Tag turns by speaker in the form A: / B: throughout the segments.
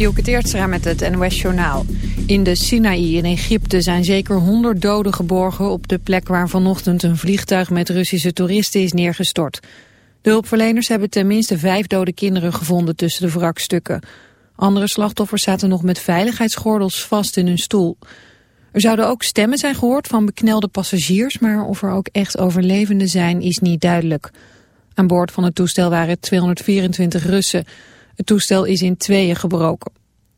A: Dielke Teertstra met het NOS-journaal. In de Sinaï in Egypte zijn zeker 100 doden geborgen... op de plek waar vanochtend een vliegtuig met Russische toeristen is neergestort. De hulpverleners hebben tenminste vijf dode kinderen gevonden tussen de wrakstukken. Andere slachtoffers zaten nog met veiligheidsgordels vast in hun stoel. Er zouden ook stemmen zijn gehoord van beknelde passagiers... maar of er ook echt overlevenden zijn is niet duidelijk. Aan boord van het toestel waren 224 Russen... Het toestel is in tweeën gebroken.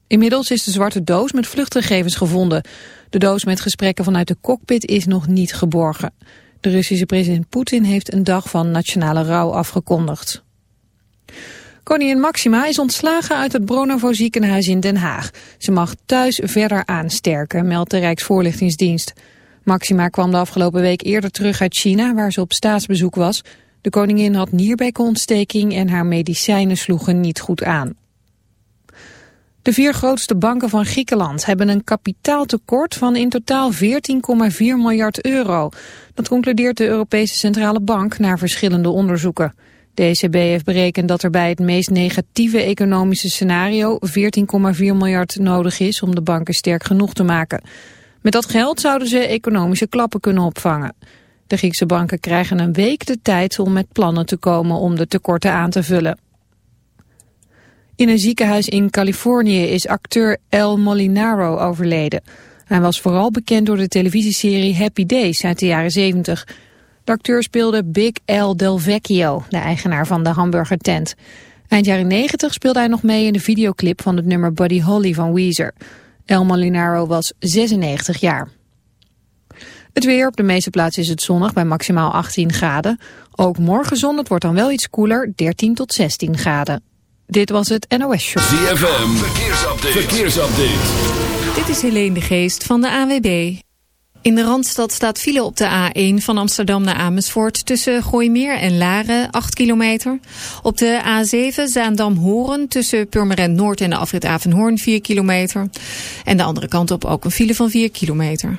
A: Inmiddels is de zwarte doos met vluchtgegevens gevonden. De doos met gesprekken vanuit de cockpit is nog niet geborgen. De Russische president Poetin heeft een dag van nationale rouw afgekondigd. Koningin Maxima is ontslagen uit het Bronovo ziekenhuis in Den Haag. Ze mag thuis verder aansterken, meldt de Rijksvoorlichtingsdienst. Maxima kwam de afgelopen week eerder terug uit China, waar ze op staatsbezoek was. De koningin had nierbekkenontsteking en haar medicijnen sloegen niet goed aan. De vier grootste banken van Griekenland hebben een kapitaaltekort van in totaal 14,4 miljard euro. Dat concludeert de Europese Centrale Bank naar verschillende onderzoeken. De ECB heeft berekend dat er bij het meest negatieve economische scenario 14,4 miljard nodig is om de banken sterk genoeg te maken. Met dat geld zouden ze economische klappen kunnen opvangen. De Griekse banken krijgen een week de tijd om met plannen te komen om de tekorten aan te vullen. In een ziekenhuis in Californië is acteur El Molinaro overleden. Hij was vooral bekend door de televisieserie Happy Days uit de jaren 70. De acteur speelde Big L Del Vecchio, de eigenaar van de hamburgertent. Eind jaren 90 speelde hij nog mee in de videoclip van het nummer Buddy Holly van Weezer. El Molinaro was 96 jaar. Het weer op de meeste plaatsen is het zonnig bij maximaal 18 graden. Ook morgen zon, het wordt dan wel iets koeler, 13 tot 16 graden. Dit was het NOS Show.
B: ZFM, verkeersupdate. verkeersupdate.
C: Dit is Helene de Geest van de AWB. In de Randstad staat file op de A1 van Amsterdam naar Amersfoort... tussen Gooimeer en Laren, 8 kilometer. Op de A7 Zaandam-Horen tussen Purmerend Noord en de afrit Avenhoorn 4 kilometer. En de andere kant op ook een file van 4 kilometer.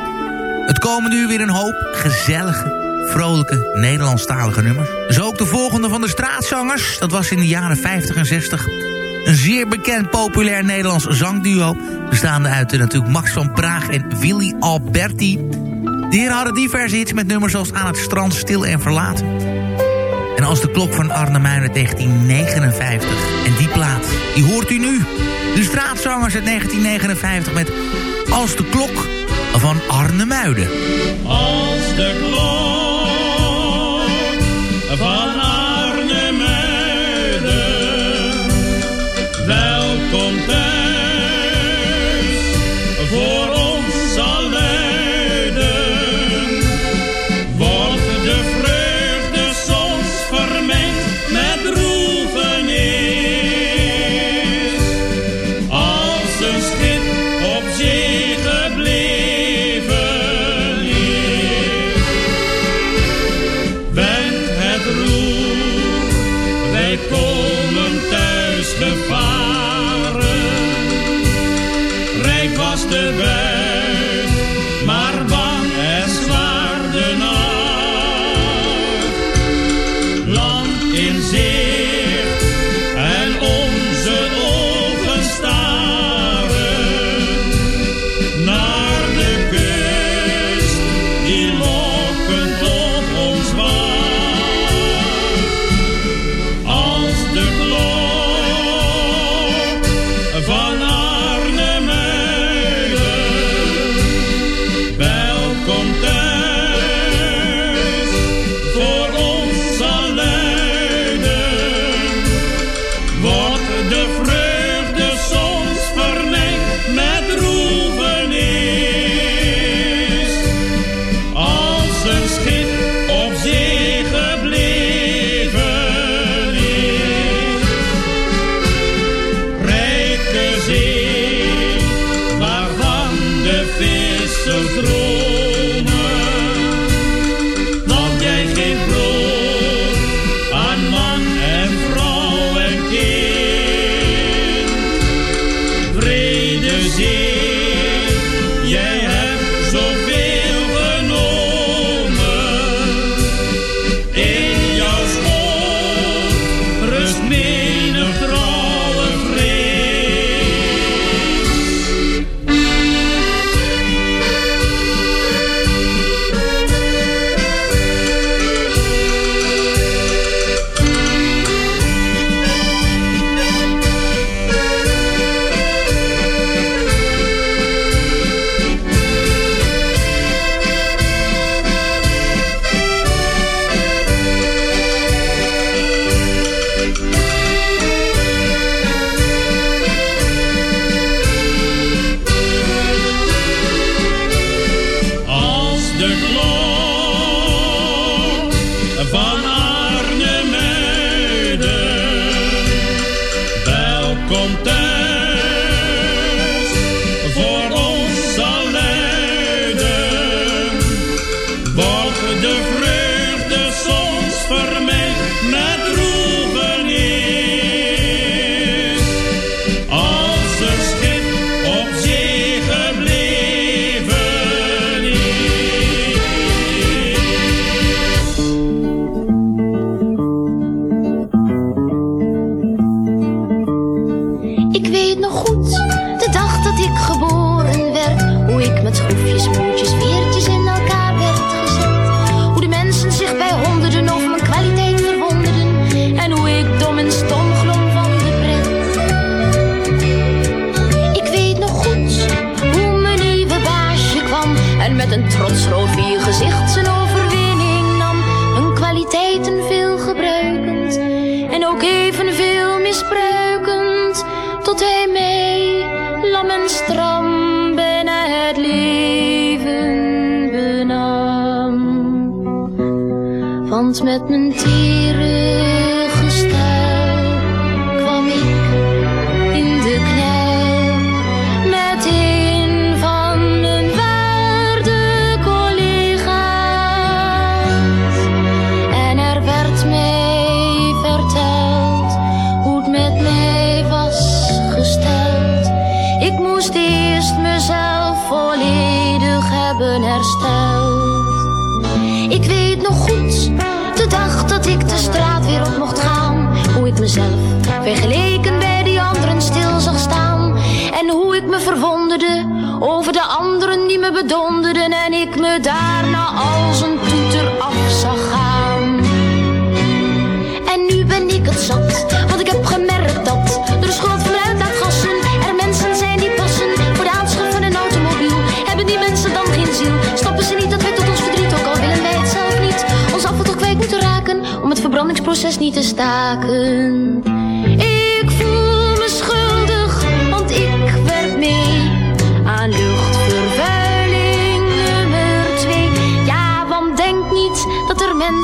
D: Het komen nu weer een hoop gezellige, vrolijke, Nederlandstalige nummers. Zo ook de volgende van de straatzangers. Dat was in de jaren 50 en 60. Een zeer bekend populair Nederlands zangduo. Bestaande uit natuurlijk Max van Praag en Willy Alberti. De heren hadden diverse hits met nummers zoals Aan het strand, Stil en Verlaten. En als de klok van Arnhem uit 1959. En die plaat, die hoort u nu. De straatzangers uit 1959 met Als de klok van Arnhemuiden.
E: Als de klok van met
F: mijn tere vergeleken bij die anderen stil zag staan. En hoe ik me verwonderde over de anderen die me bedonderden. En ik me daarna als een toeter af zag gaan. En nu ben ik het zat, want ik heb gemerkt dat door de schuld van uitlaatgassen er mensen zijn die passen voor de aanschaf van een automobiel. Hebben die mensen dan geen ziel? Snappen ze niet dat wij tot ons verdriet, ook al willen wij het zelf niet, ons af en toe kwijt moeten raken om het verbrandingsproces niet te staken?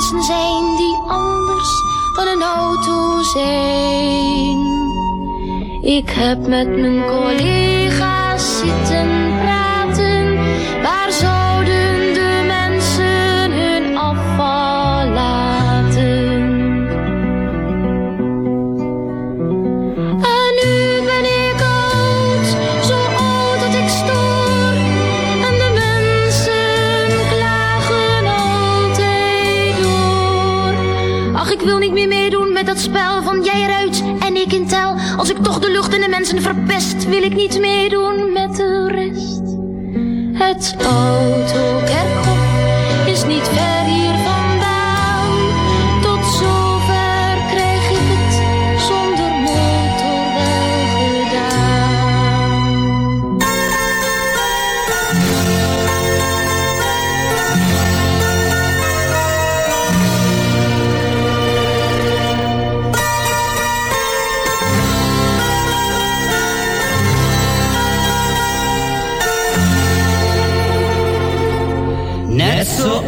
F: Zijn die anders dan een auto zijn. Ik heb met mijn collega's zitten Als ik toch de lucht en de mensen verpest, wil ik niet meedoen met de rest. Het autokerkhof is niet ver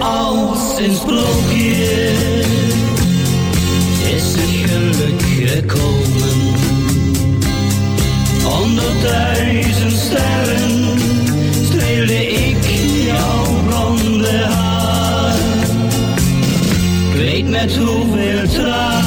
G: Zoals een sprookje is het geluk gekomen. Onder duizend sterren streelde ik jouw blonde haar. Ik weet met hoeveel tranen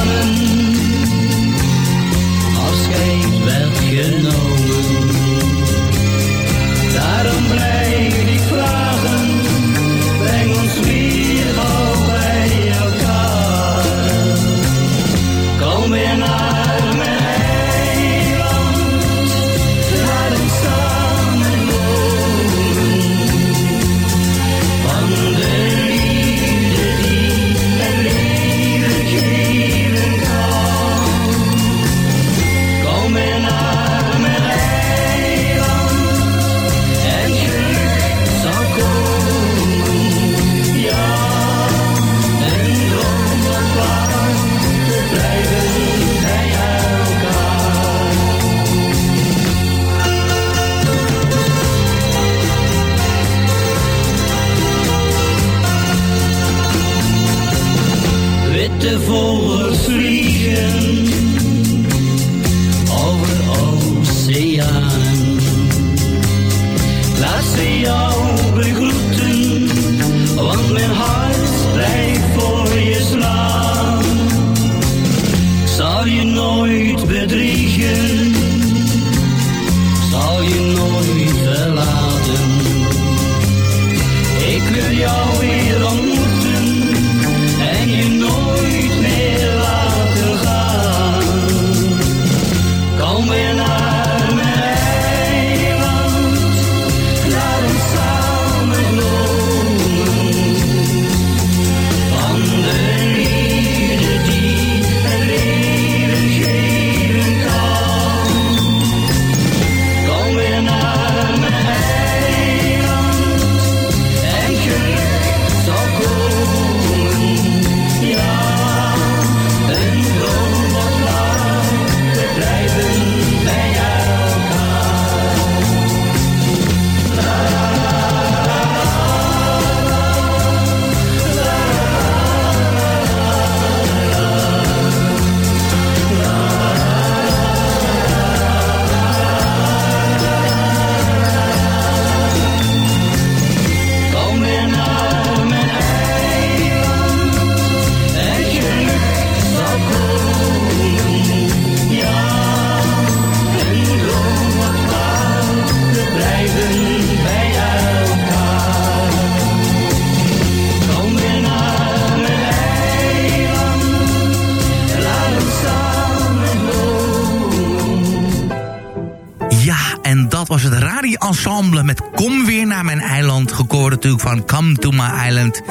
H: Ensemble met Kom weer naar mijn eiland. Gekoord natuurlijk van Come to my island.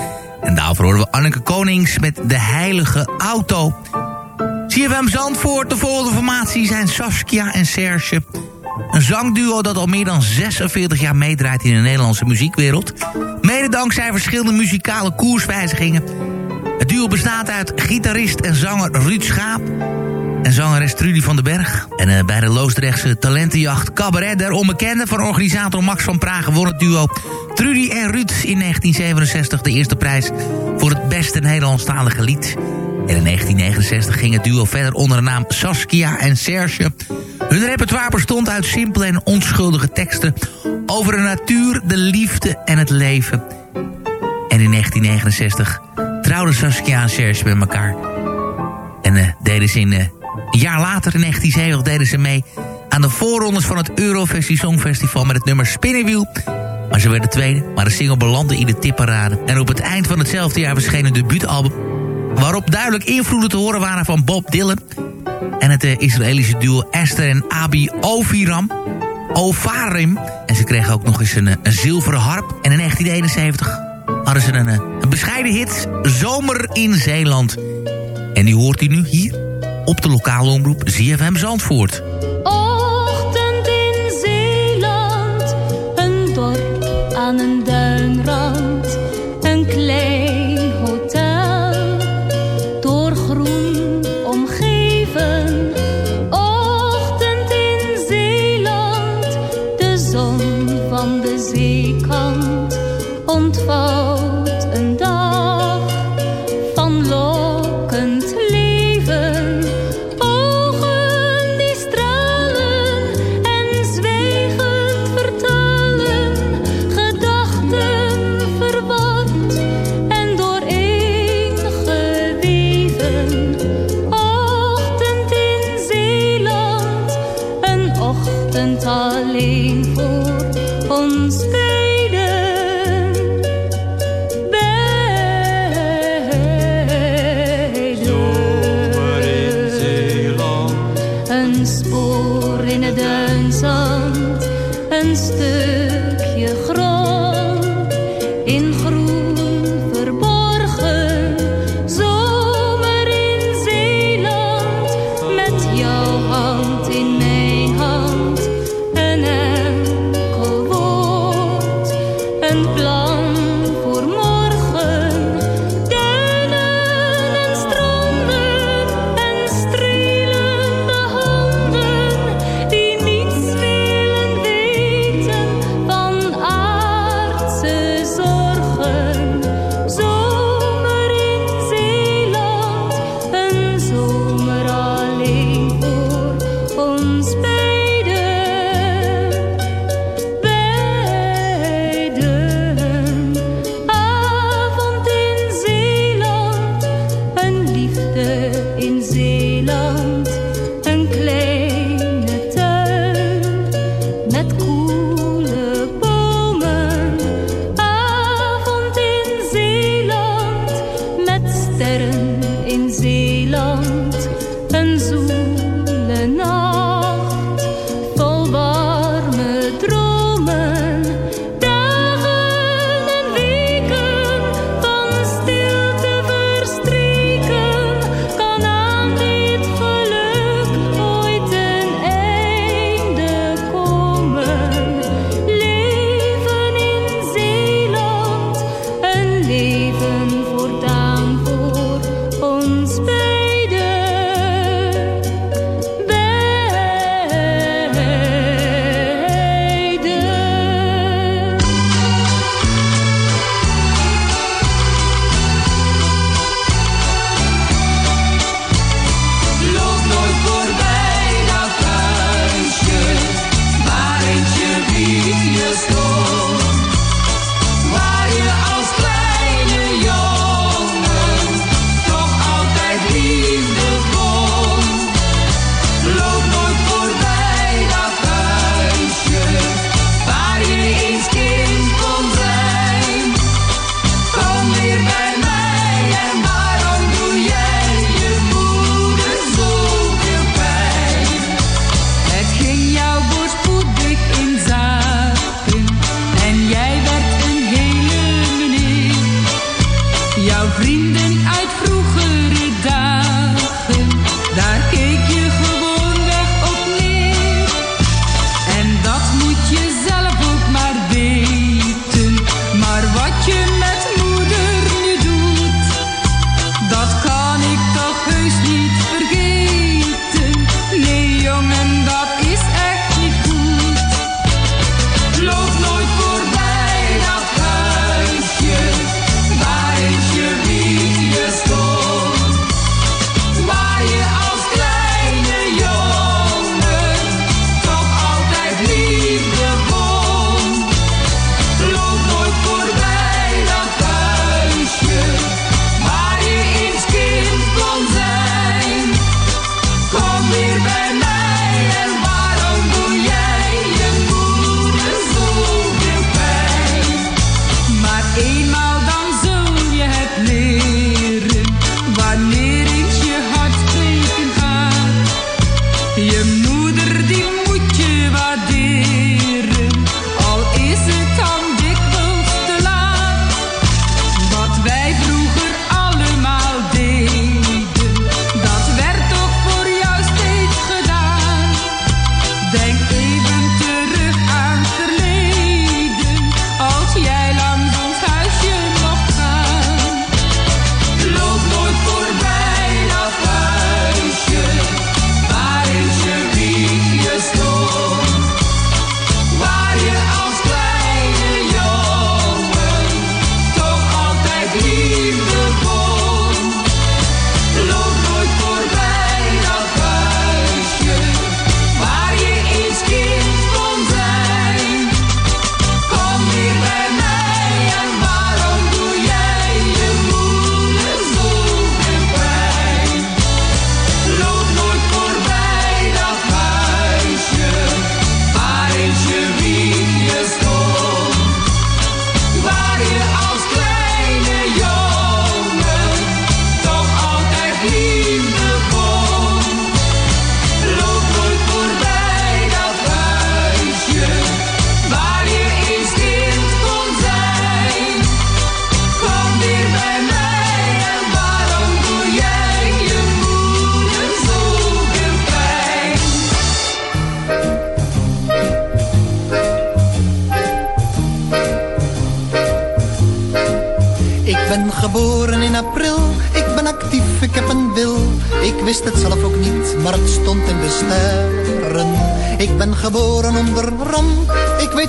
H: En daarvoor horen we Anneke Konings met De Heilige Auto. CFM Zandvoort, de volgende formatie zijn Saskia en Serge. Een zangduo dat al meer dan 46 jaar meedraait in de Nederlandse muziekwereld. Mede dankzij verschillende muzikale koerswijzigingen. Het duo bestaat uit gitarist en zanger Ruud Schaap... en zangeres Trudy van den Berg. En uh, bij de Loosdrechtse talentenjacht Cabaret der Onbekende... van organisator Max van Praag won het duo Trudy en Ruud in 1967 de eerste prijs... voor het beste Nederlandstalige lied... En in 1969 ging het duo verder onder de naam Saskia en Serge. Hun repertoire bestond uit simpele en onschuldige teksten... over de natuur, de liefde en het leven. En in 1969 trouwden Saskia en Serge met elkaar. En uh, deden ze in, uh, een jaar later, in 1970, deden ze mee... aan de voorrondes van het Eurovisie Songfestival met het nummer Spinnenwiel... Maar ze werden tweede, maar de single belandde in de tipparade. En op het eind van hetzelfde jaar verscheen een debuutalbum waarop duidelijk invloeden te horen waren van Bob Dylan... en het uh, Israëlische duo Esther en Abi Oviram. Ovarim. En ze kregen ook nog eens een, een zilveren harp. En in 1971 hadden ze een, een bescheiden hit... Zomer in Zeeland. En die hoort u nu hier op de lokale omroep ZFM Zandvoort.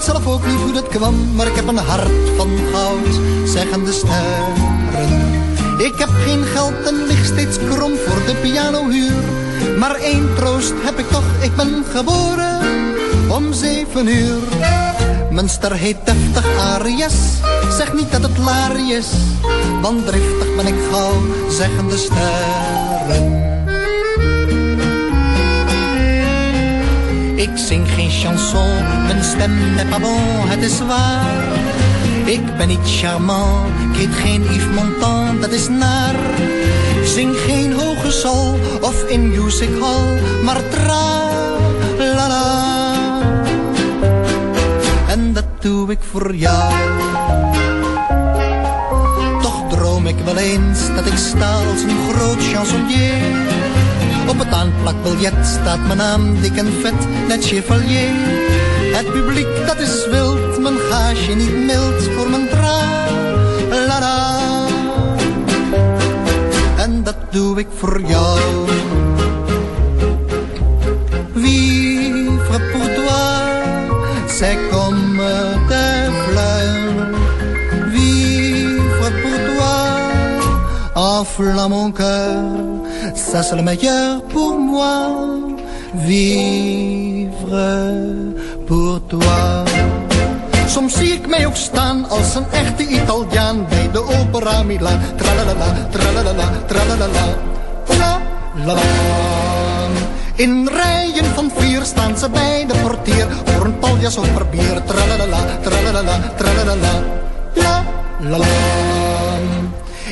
I: Weet zelf ook niet hoe dat kwam. Maar ik heb een hart van goud, zeggen de sterren. Ik heb geen geld en lig steeds krom voor de pianohuur. Maar één troost heb ik toch, ik ben geboren om zeven uur. Mijn ster heet deftig Arias, zeg niet dat het laar is. Want driftig ben ik gauw, zeggen de sterren. Ik zing geen chanson, mijn stem n'est pas bon, het is waar. Ik ben niet charmant, ik heet geen Yves Montand, dat is naar. Zing geen hoge sol of in music hall, maar tra la la. En dat doe ik voor jou. Toch droom ik wel eens dat ik sta als een groot chansonnier. Op het aanplakbiljet staat mijn naam dik en vet, net chevalier. Het publiek dat is wild, mijn gaasje niet mild voor mijn tra la la. En dat doe ik voor jou. Vivre pour toi, c'est comme des fleurs. Vivre pour toi, enflamme mon cœur, ça c'est le meilleur pour moi. Vivre pour toi. Soms zie ik mij ook staan als een echte Italiaan bij de opera Milaan. Tralalala, tralalala, tralalala, tralalala. In rijen van vier staan ze bij de portier voor een paljas of per bier. Tralalala, tralalala, tralalala, la la la.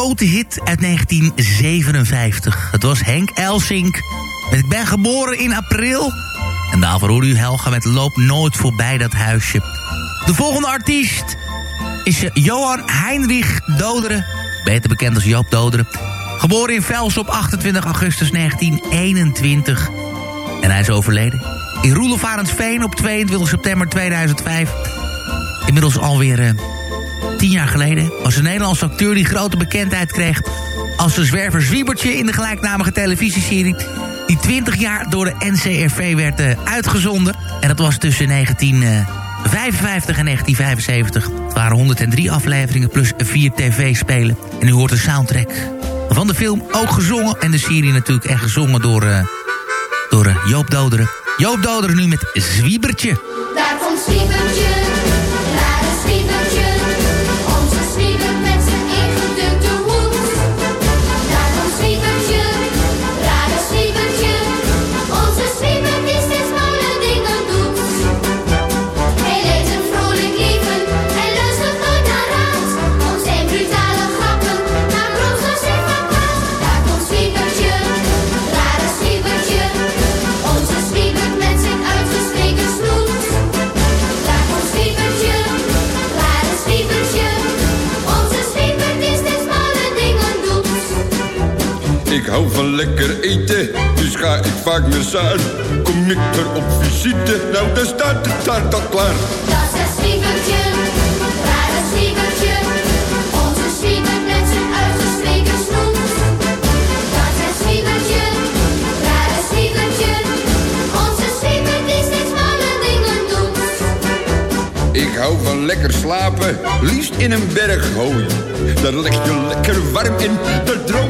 D: Grote hit uit 1957. Het was Henk Elsink Ik ben geboren in april. En daarvoor hoorde u Helga met Loop nooit voorbij dat huisje. De volgende artiest is eh, Johan Heinrich Doderen. Beter bekend als Joop Doderen. Geboren in Vels op 28 augustus 1921. En hij is overleden. In Roelofarensveen op 22 september 2005. Inmiddels alweer eh, tien jaar geleden. Was een Nederlandse acteur die grote bekendheid kreeg... als de zwerver Zwiebertje in de gelijknamige televisieserie... die 20 jaar door de NCRV werd eh, uitgezonden. En dat was tussen 1955 en 1975. Het waren 103 afleveringen plus 4 tv-spelen. En u hoort de soundtrack van de film ook gezongen. En de serie natuurlijk echt gezongen door, eh, door eh, Joop Doderen. Joop Doderen nu met Zwiebertje.
F: Daar komt Zwiebertje,
J: hou van lekker eten, dus ga ik vaak naar Saar. Kom ik er op visite, nou dan staat de taart al klaar.
F: Dat is het zwiebertje, daar zwiebertje. Onze zwiebert met zijn uitgestreken snoet. Dat is het zwiebertje, daar zwiebertje. Onze zwiebert die steeds malle dingen doet.
J: Ik hou van lekker slapen, liefst in een berg hooi. Daar leg je lekker warm in, daar droom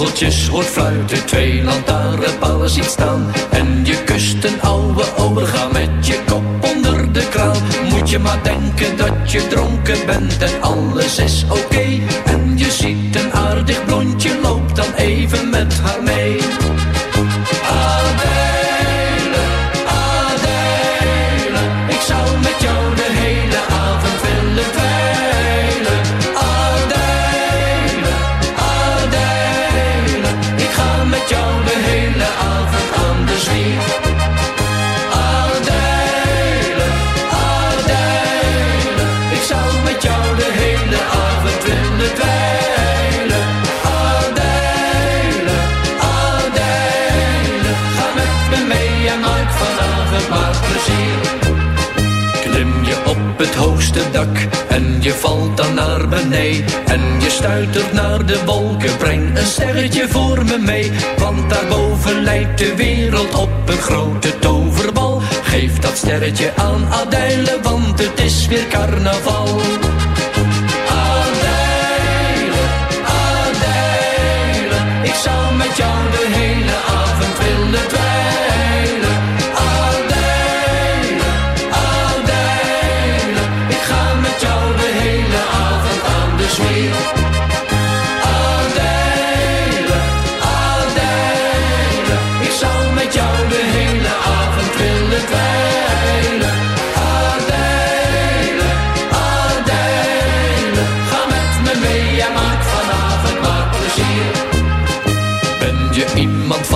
G: Vogeltjes hoort fluiten, twee lantaarnpalen ziet staan. En je kust een oude overga met je kop onder de kraan. Moet je maar denken dat je dronken bent en alles is oké. En je ziet een aardig blondje, loopt dan even met haar mee hoogste dak en je valt dan naar beneden. En je stuitert naar de wolken, breng een sterretje voor me mee. Want daarboven lijkt de wereld op een grote toverbal. Geef dat sterretje aan Adèle, want het is weer carnaval.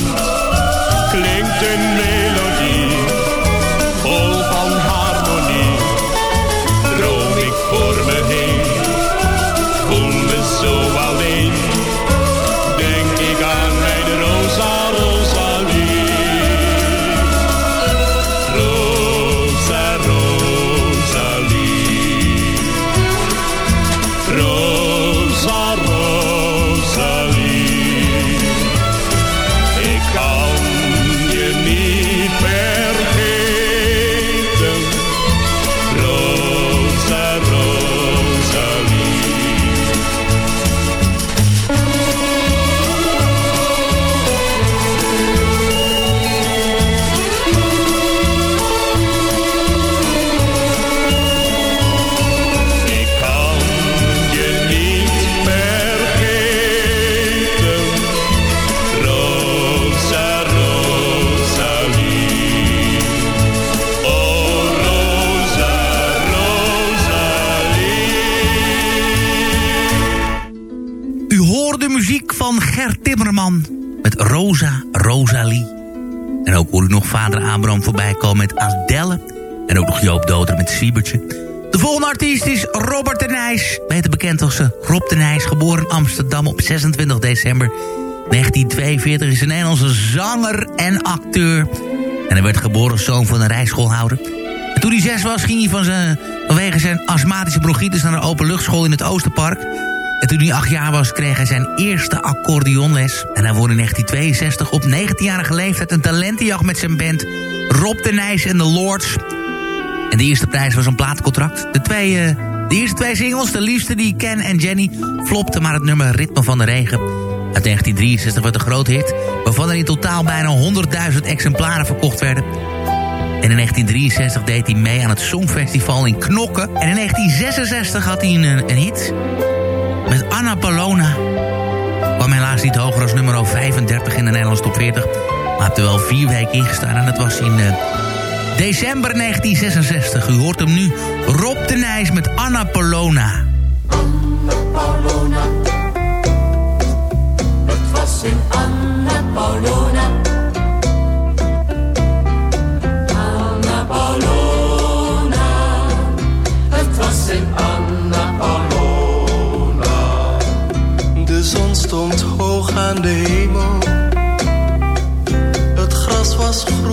E: strand, klinkt een melodie,
D: Abraham voorbij komen met Adelle. En ook nog Joop Doder met Siebertje. De volgende artiest is Robert de Nijs. Beter bekend als eh, Rob de Nijs. Geboren in Amsterdam op 26 december 1942. Is een Nederlandse zanger en acteur. En hij werd geboren als zoon van een rijschoolhouder. En toen hij zes was ging hij vanwege zijn astmatische bronchitis... naar een openluchtschool in het Oosterpark. En toen hij acht jaar was, kreeg hij zijn eerste accordeonles. En hij won in 1962 op 19-jarige leeftijd een talentenjacht met zijn band... Rob de Nijs en de Lords. En de eerste prijs was een platencontract. De, twee, eh, de eerste twee singles, de liefste die Ken en Jenny... flopten maar het nummer Ritme van de Regen. Uit 1963 werd een groot hit... waarvan er in totaal bijna 100.000 exemplaren verkocht werden. En in 1963 deed hij mee aan het Songfestival in Knokken. En in 1966 had hij een, een hit met Anna Palona. Kwam helaas niet hoger als nummer 35 in de Nederlandse top 40. Maar heeft er wel vier weken ingestaan en dat was in eh, december 1966. U hoort hem nu, Rob de Nijs met Anna Palona.
K: Paulona. Het was in Anna Paulona. Anna Paulona. Het was in Anna Paulona.
L: De zon stond hoog aan de hemel.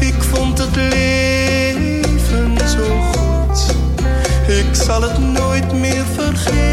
L: Ik vond het leven zo goed. Ik zal het nooit meer vergeten.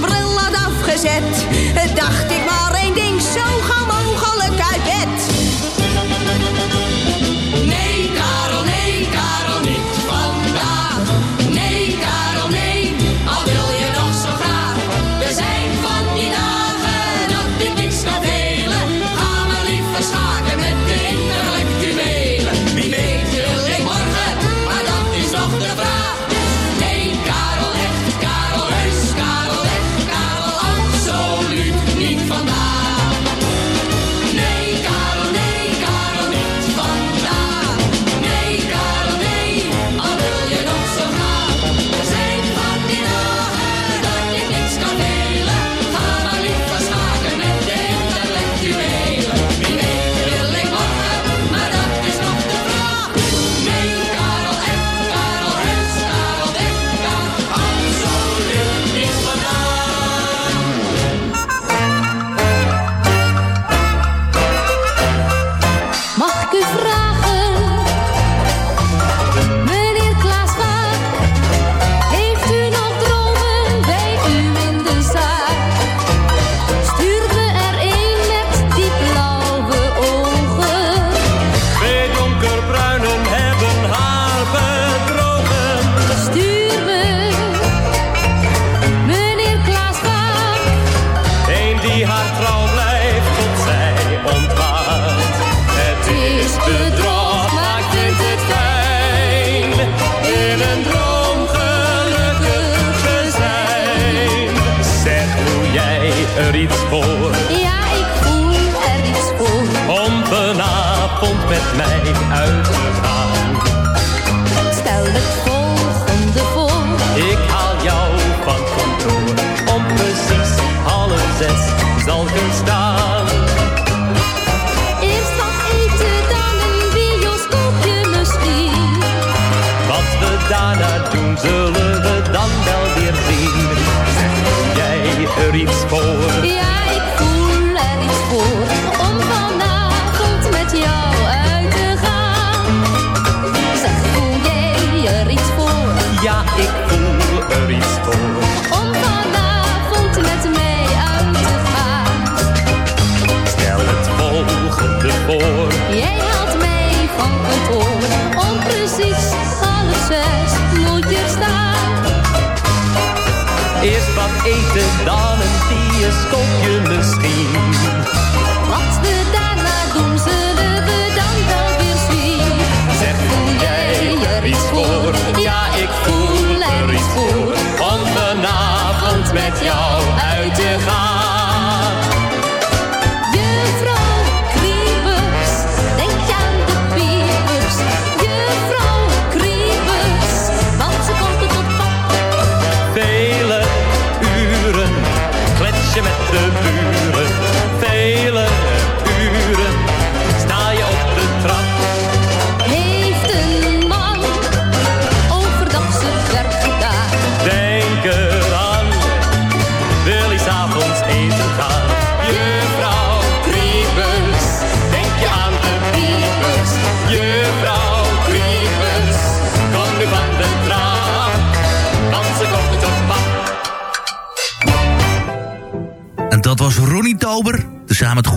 M: bril had afgezet, dacht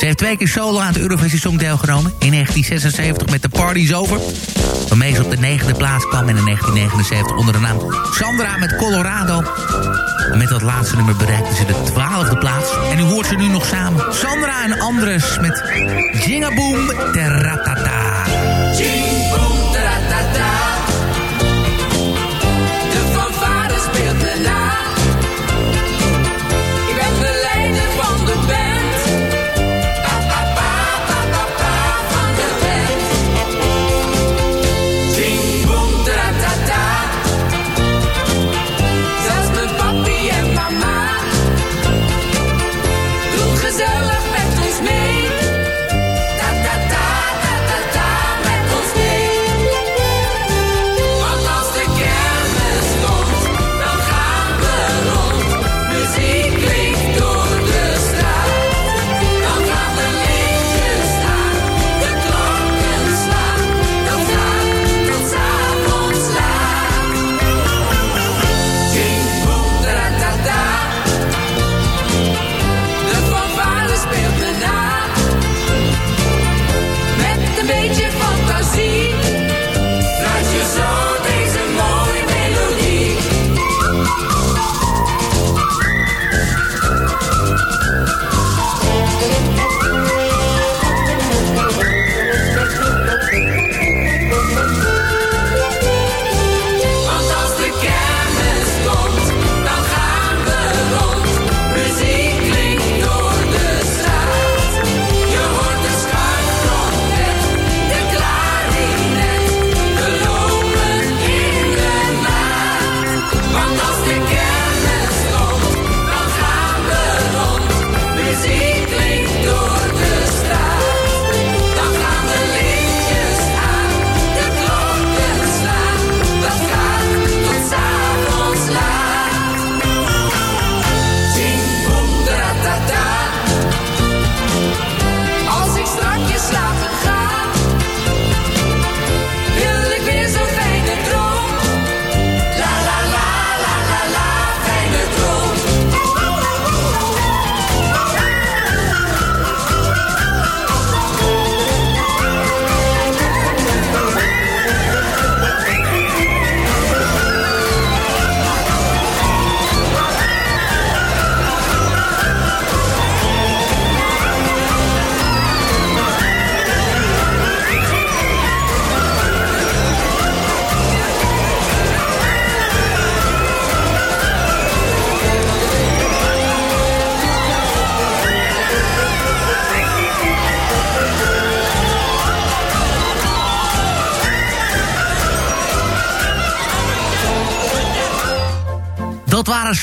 D: Ze heeft twee keer solo aan het Eurovisie Song deelgenomen. In 1976 met The Party's Over. Waarmee ze op de negende plaats kwam. En in 1979 onder de naam Sandra met Colorado. En met dat laatste nummer bereikte ze de twaalfde plaats. En u hoort ze nu nog samen. Sandra en Andres met Jingaboom Teratata.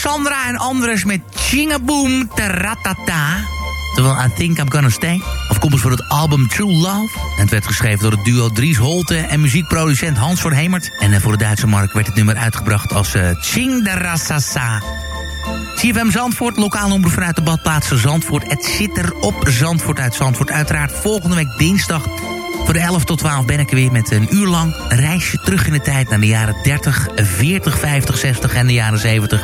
D: Sandra en Andres met Chingaboom Taratata. Terwijl I Think I'm Gonna Stay. Afkomstig voor het album True Love. En het werd geschreven door het duo Dries Holte en muziekproducent Hans van Hemert. En eh, voor de Duitse markt werd het nummer uitgebracht als uh, Ching Darasasa. CFM Zandvoort, lokaal omroep vanuit de badplaatsen Zandvoort. Het zit er op Zandvoort uit Zandvoort. Uiteraard volgende week dinsdag voor de 11 tot 12 ben ik er weer met een uur lang reisje terug in de tijd... naar de jaren 30, 40, 50, 60 en de jaren 70.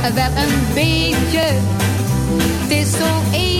H: wel een beetje. Het is zo eenzaam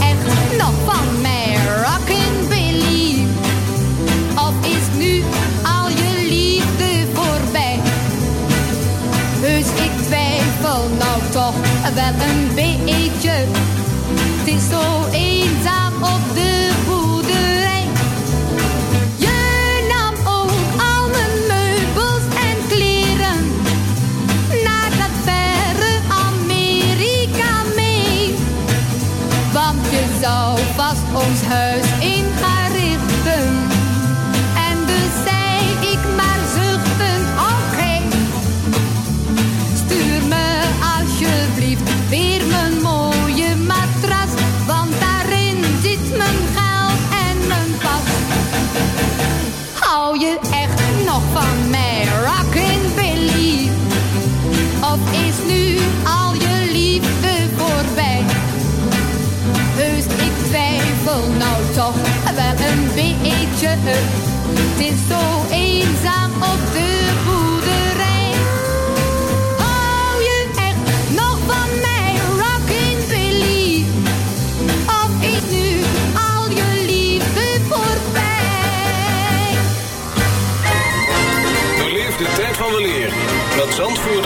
H: echt nog van mij, Rockin' Billy? Of is nu al je liefde voorbij? Dus ik twijfel nou toch wel een beetje. Het zo beetje. Het is